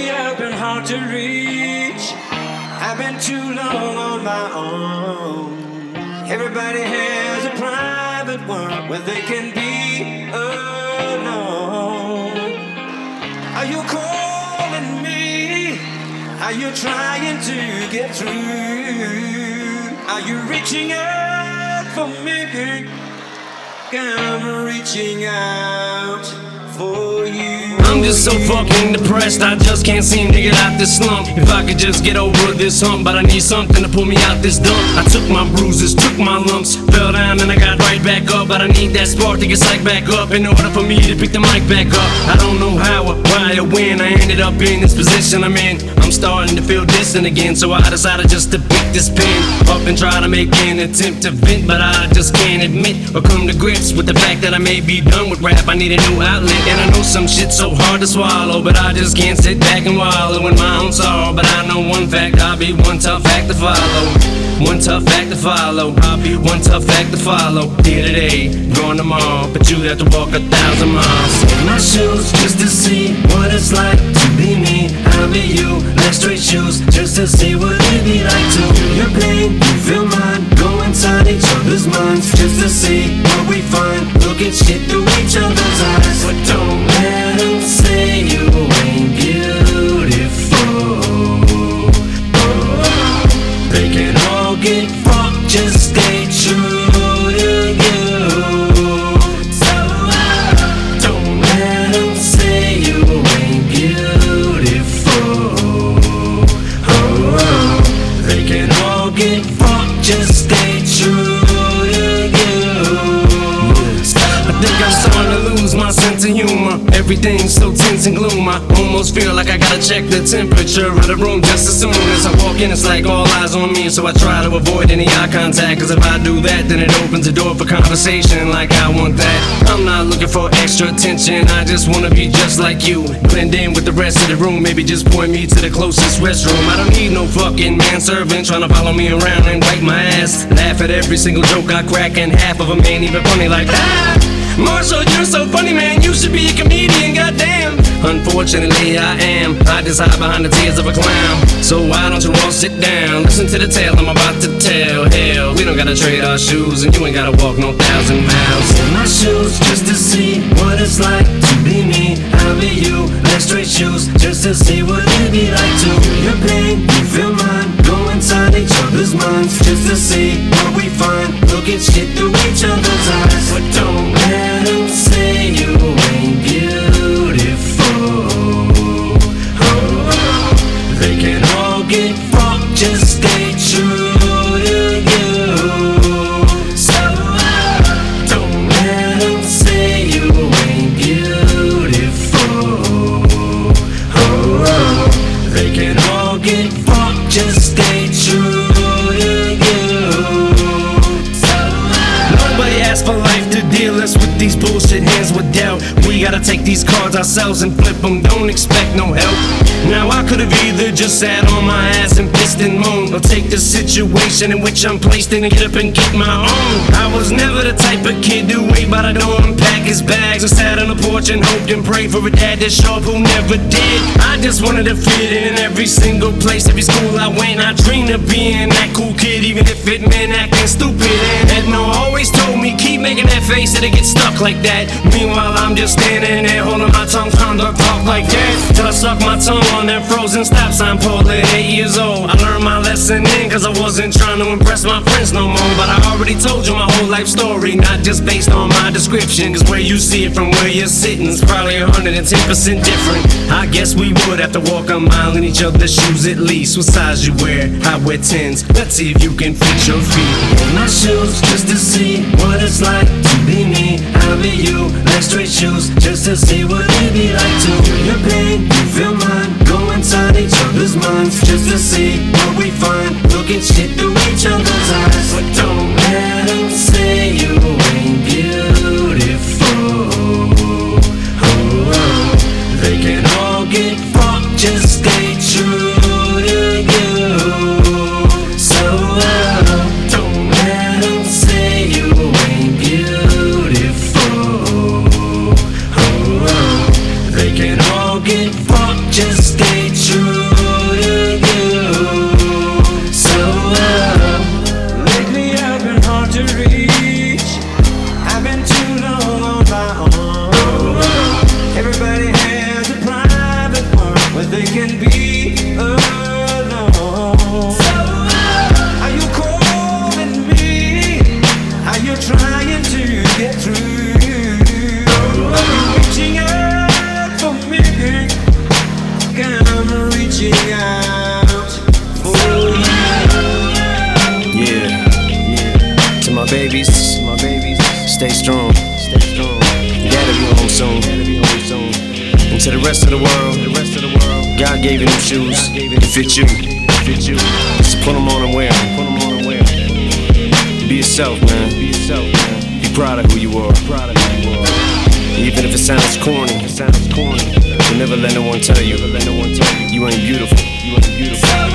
Lately I've been hard to reach. I've been too long on my own. Everybody has a private world where they can be alone. Are you calling me? Are you trying to get through? Are you reaching out for me? I'm reaching out for you. Just so fucking depressed, I just can't seem to get out this slump. If I could just get over this hump, but I need something to pull me out this dump. I took my bruises, took my lumps, fell down and I got right back up. But I need that spark to get psyched back up in order for me to pick the mic back up. I don't know how or why or when I ended up in this position I'm in. I'm starting to feel distant again, so I decided just to pick this pen up and try to make an attempt to vent, but I just can't admit or come to grips with the fact that I may be done with rap. I need a new outlet, and I know some shit's so hard to swallow, but I just can't sit back and wallow in my own sorrow. But I know one fact, I'll be one tough act to follow. One tough act to follow. I'll be one tough act to follow. Here today, gone tomorrow, but you have to walk a thousand miles. In my shoes, just to see what it's like to be me. I'll be you. Like straight shoes, just to see what it be like to feel your pain, you feel mine. Go inside each other's minds, just to see what we find. Look at shit through each other's eyes, get fucked, just Everything's so tense and gloom. I almost feel like I gotta check the temperature of the room just as soon as I walk in. It's like all eyes on me, so I try to avoid any eye contact. Cause if I do that, then it opens the door for conversation like I want that. I'm not looking for extra attention, I just wanna be just like you. Blend in with the rest of the room, maybe just point me to the closest restroom. I don't need no fucking manservant trying to follow me around and wipe my ass. Laugh at every single joke I crack, and half of them ain't even funny like that. Marshall, you're so funny, man. You should be. Unfortunately, I am. I just hide behind the tears of a clown. So why don't you all sit down? Listen to the tale I'm about to tell. Hell, we don't gotta trade our shoes, and you ain't gotta walk no thousand miles in my shoes just to see what it's like to be me. I'll be you. Left straight shoes just to see what it would be like to your pain. You feel mine. Go inside each other's minds just to see take these cards ourselves and flip them, don't expect no help. Now I could've either just sat on my ass and pissed and moaned, or take the situation in which I'm placed and get up and get my own. I was never the type of kid to wait by the door and pack his bags, or sat on the porch and hoped and prayed for a dad that up who never did. I just wanted to fit in every single place, every school I went. I dreamed of being that cool kid, even if it meant acting stupid. And Edna no told face, it'll get stuck like that. Meanwhile, I'm just standing there holding my tongue, trying to talk like that. Till I suck my tongue on that frozen stop sign pole at eight years old. I learned my lesson then, cause I wasn't trying to impress my friends no more. But I already told you my whole life story, not just based on my description. Cause where you see it from where you're sitting is probably 110% different. I guess we would have to walk a mile in each other's shoes at least. What size you wear? I wear 10s. Let's see if you can fit your feet in my shoes just to see what it's like to be me. I'll be you. Left straight shoes just to see what it'd be like to feel your pain. You feel mine. Go inside each other's minds just to see the rest of the world, God gave you them shoes to fit you. Just put them on and wear 'em. Be yourself, man. Be proud of who you are. Even if it sounds corny, don't never let no one tell you you ain't beautiful. You ain't beautiful.